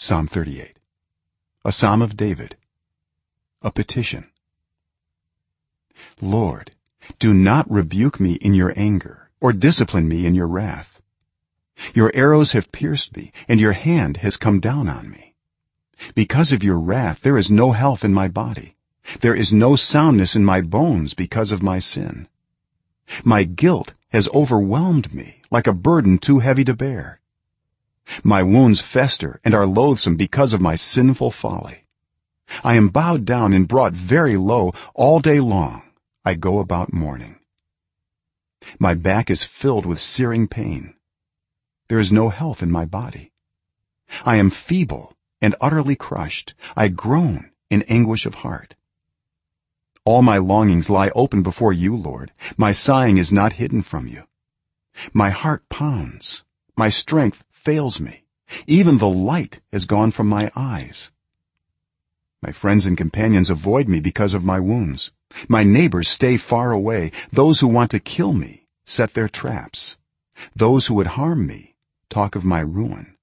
psalm 38 a psalm of david. A petition. Lord do not rebuke me in your anger or discipline me in your wrath. Your arrows have pierced me and your hand has come down on me. Because of your wrath there is no health in my body. There is no soundness in my bones because of my sin. My guilt has overwhelmed me like a burden too heavy to bear my wounds fester and are loathsome because of my sinful folly. I am bowed down and brought very low all day long. I go about mourning. My back is filled with searing pain. There is no health in my body. I am feeble and utterly crushed. I groan in anguish of heart. All my longings lie open before you lord. My sighing is not hidden from you. My heart pounds. My strength fails me. Even the light has gone from my eyes. My friends and companions avoid me because of my wounds. My neighbors stay far away. Those who want to kill me set their traps. Those who would harm me talk of my ruin.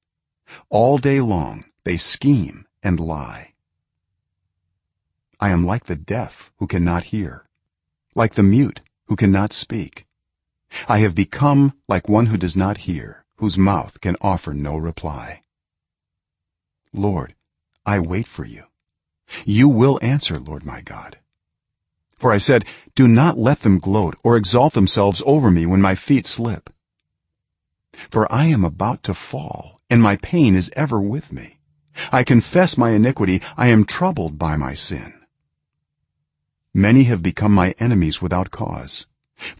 All day long they scheme and lie. I am like the deaf who cannot hear like the mute who cannot speak. I have become like one who does not hear whose mouth can offer no reply. Lord i wait for you. You will answer lord my god. For i said do not let them gloat or exalt themselves over me when my feet slip. For i am about to fall and my pain is ever with me. I confess my iniquity. I am troubled by my sin. Many have become my enemies without cause.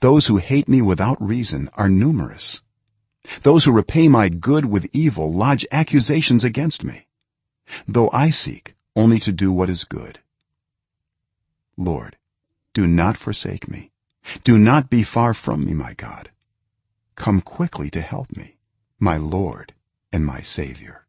Those who hate me without reason are numerous those who repay my good with evil lodge accusations against me though i seek only to do what is good. Lord do not forsake me. Do not be far from me my god. Come quickly to help me my lord and my savior